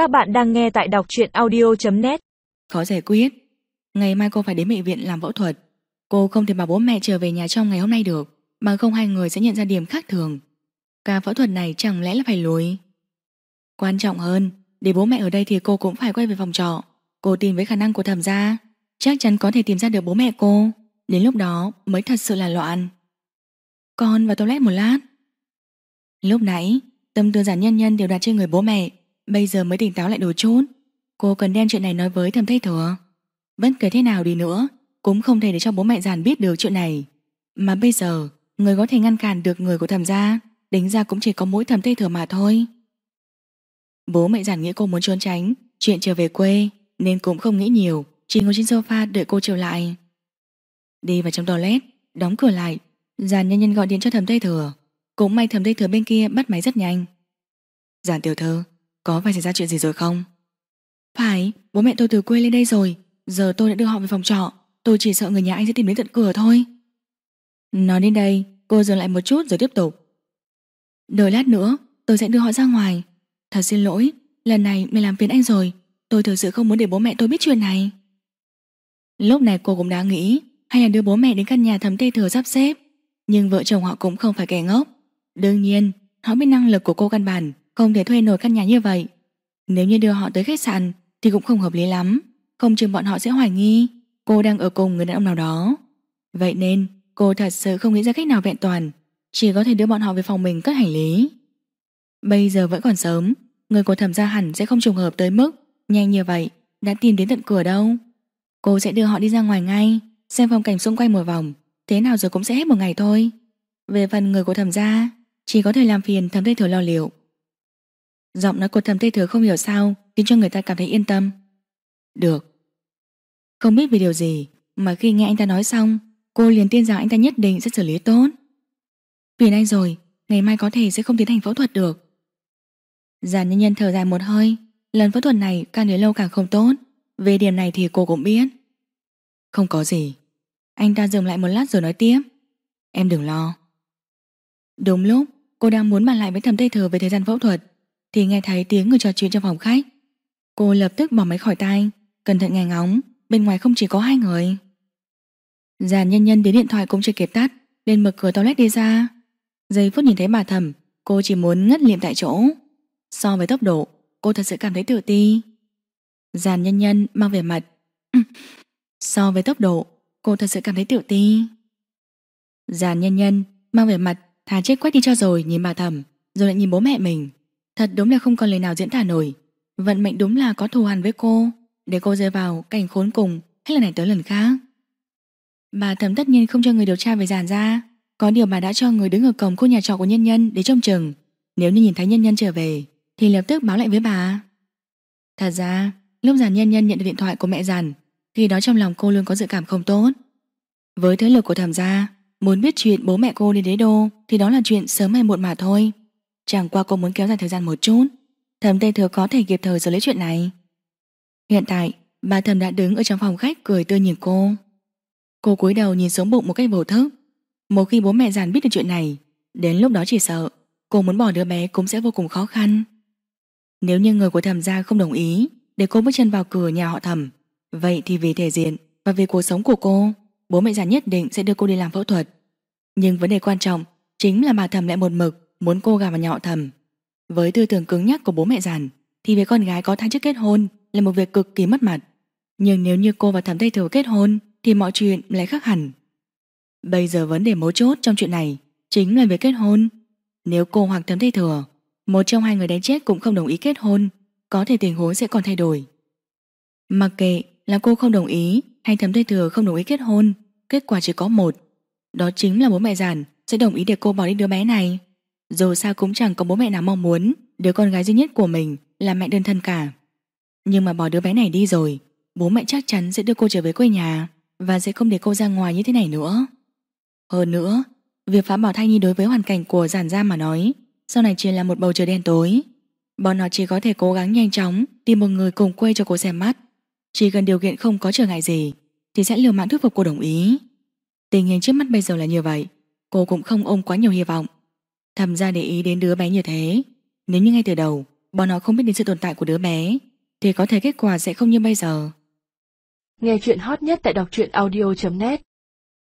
Các bạn đang nghe tại đọc truyện audio.net Khó giải quyết. Ngày mai cô phải đến bệnh viện làm phẫu thuật. Cô không thể bảo bố mẹ trở về nhà trong ngày hôm nay được Bằng không hai người sẽ nhận ra điểm khác thường. Ca phẫu thuật này chẳng lẽ là phải lùi? Quan trọng hơn, Để bố mẹ ở đây thì cô cũng phải quay về phòng trọ. Cô tìm với khả năng của thẩm gia. Chắc chắn có thể tìm ra được bố mẹ cô. Đến lúc đó mới thật sự là loạn. Con vào toilet một lát. Lúc nãy, Tâm tư giản nhân nhân đều đặt trên người bố mẹ. Bây giờ mới tỉnh táo lại đồ chút. Cô cần đem chuyện này nói với thầm thay Thừa. Bất kể thế nào đi nữa, Cũng không thể để cho bố mẹ giàn biết được chuyện này. Mà bây giờ, Người có thể ngăn cản được người của thầm gia đính ra cũng chỉ có mỗi thầm thay Thừa mà thôi. Bố mẹ giản nghĩ cô muốn trốn tránh, Chuyện trở về quê, Nên cũng không nghĩ nhiều, Chỉ ngồi trên sofa đợi cô trở lại. Đi vào trong toilet, Đóng cửa lại giàn nhân nhân gọi điện cho thầm Tây Thừa. Cũng may thầm Tây Thừa bên kia bắt máy rất nhanh. Giản tiểu thư có phải xảy ra chuyện gì rồi không? Phải, bố mẹ tôi từ quê lên đây rồi. Giờ tôi đã đưa họ về phòng trọ. Tôi chỉ sợ người nhà anh sẽ tìm đến tận cửa thôi. Nói đến đây, Cô dừng lại một chút rồi tiếp tục. Đợi lát nữa, tôi sẽ đưa họ ra ngoài. Thật xin lỗi, Lần này mình làm phiền anh rồi. Tôi thực sự không muốn để bố mẹ tôi biết chuyện này. Lúc này cô cũng đã nghĩ, Hay là đưa bố mẹ đến căn nhà thấm tê thừa sắp xếp. Nhưng vợ chồng họ cũng không phải kẻ ngốc. Đương nhiên, Họ biết năng lực của cô căn bản. Không thể thuê nổi căn nhà như vậy. Nếu như đưa họ tới khách sạn, Thì cũng không hợp lý lắm. Không chừng bọn họ sẽ hoài nghi. Cô đang ở cùng người đàn ông nào đó. Vậy nên, cô thật sự không nghĩ ra cách nào vẹn toàn. Chỉ có thể đưa bọn họ về phòng mình cất hành lý. Bây giờ vẫn còn sớm. Người của thẩm gia hẳn sẽ không trùng hợp tới mức Nhanh như vậy, Đã tìm đến tận cửa đâu. Cô sẽ đưa họ đi ra ngoài ngay, Xem phong cảnh xung quanh một vòng. Thế nào rồi cũng sẽ hết một ngày thôi. Về phần người của thẩm gia, Chỉ có thể làm phiền thẩm tây thừa lo liệu. Giọng nói của thẩm tây thừa không hiểu sao, Khiến cho người ta cảm thấy yên tâm. Được. Không biết vì điều gì Mà khi nghe anh ta nói xong, Cô liền tin rằng anh ta nhất định sẽ xử lý tốt. Vì anh rồi, Ngày mai có thể sẽ không tiến hành phẫu thuật được. Giàn nhân nhân thở dài một hơi, Lần phẫu thuật này càng đến lâu càng không tốt. Về điểm này thì cô cũng biết. Không có gì. Anh ta dừng lại một lát rồi nói tiếp. Em đừng lo. Đúng lúc, cô đang muốn bàn lại với thẩm tây thừa về thời gian phẫu thuật. Thì nghe thấy tiếng người trò chuyện trong phòng khách. Cô lập tức bỏ máy khỏi tay, Cẩn thận nghe ngóng, Bên ngoài không chỉ có hai người. Giàn nhân nhân đến điện thoại cũng chưa kịp tắt Lên mở cửa toilet đi ra. Giây phút nhìn thấy bà thẩm, Cô chỉ muốn ngất liệm tại chỗ. So với tốc độ, Cô thật sự cảm thấy tự ti. Giàn nhân nhân mang về mặt So với tốc độ, Cô thật sự cảm thấy tự ti. Giàn nhân nhân mang về mặt, Thà chết quách đi cho rồi, nhìn bà thẩm, Rồi lại nhìn bố mẹ mình. Thật đúng là không còn lời nào diễn tả nổi. Vận mệnh đúng là có thù hằn với cô. Để cô rơi vào cảnh khốn cùng Hết lần này tới lần khác? Bà thẩm tất nhiên không cho người điều tra về giàn ra. Có điều bà đã cho người đứng ở cổng khu nhà trọ của nhân nhân Để trông chừng. Nếu như nhìn thấy nhân nhân trở về, Thì lập tức báo lại với bà. Thật ra, lúc giàn nhân nhân nhận được điện thoại của mẹ giàn Khi đó trong lòng cô luôn có dự cảm không tốt. Với thế lực của thẩm gia, Muốn biết chuyện bố mẹ cô đi đế đô, Thì đó là chuyện sớm hay muộn mà thôi. Chẳng qua cô muốn kéo dài thời gian một chút. Thầm Tây Thừa có thể kịp thời xử lý chuyện này. Hiện tại, Bà thầm đã đứng ở trong phòng khách cười tươi nhìn cô. Cô cúi đầu nhìn xuống bụng một cách vô thức. Một khi bố mẹ giàn biết được chuyện này, Đến lúc đó chỉ sợ Cô muốn bỏ đứa bé cũng sẽ vô cùng khó khăn. Nếu như người của thẩm gia không đồng ý Để cô bước chân vào cửa nhà họ thẩm, Vậy thì vì thể diện Và vì cuộc sống của cô, Bố mẹ già nhất định sẽ đưa cô đi làm phẫu thuật. Nhưng vấn đề quan trọng Chính là bà thẩm lại một mực Muốn cô gà vào nhà họ thẩm. Với tư tưởng cứng nhắc của bố mẹ giàn Thì việc con gái có thai trước kết hôn Là một việc cực kỳ mất mặt. Nhưng nếu như cô và thẩm tây thừa kết hôn, Thì mọi chuyện lại khác hẳn. Bây giờ vấn đề mấu chốt trong chuyện này Chính là việc kết hôn. Nếu cô hoặc thẩm tây thừa Một trong hai người đánh chết cũng không đồng ý kết hôn, Có thể tình huống sẽ còn thay đổi. Mặc kệ là cô không đồng ý Hay thẩm tây thừa không đồng ý kết hôn, Kết quả chỉ có một. Đó chính là bố mẹ giản sẽ đồng ý để cô bỏ đi đứa bé này. Dù sao cũng chẳng có bố mẹ nào mong muốn. Đứa con gái duy nhất của mình Là mẹ đơn thân cả. Nhưng mà bỏ đứa bé này đi rồi, Bố mẹ chắc chắn sẽ đưa cô trở về quê nhà Và sẽ không để cô ra ngoài như thế này nữa. Hơn nữa, Việc phá bỏ thai nhi đối với hoàn cảnh của giản gia mà nói, Sau này chỉ là một bầu trời đen tối. Bọn nó chỉ có thể cố gắng nhanh chóng Tìm một người cùng quê cho cô xem mắt. Chỉ cần điều kiện không có trở ngại gì Thì sẽ liều mạng thuyết phục cô đồng ý. Tình hình trước mắt bây giờ là như vậy, Cô cũng không ôm quá nhiều hy vọng. Thầm ra để ý đến đứa bé như thế Nếu như ngay từ đầu bọn nó không biết đến sự tồn tại của đứa bé, thì có thể kết quả sẽ không như bây giờ. Nghe chuyện hot nhất tại đọc truyện audio.net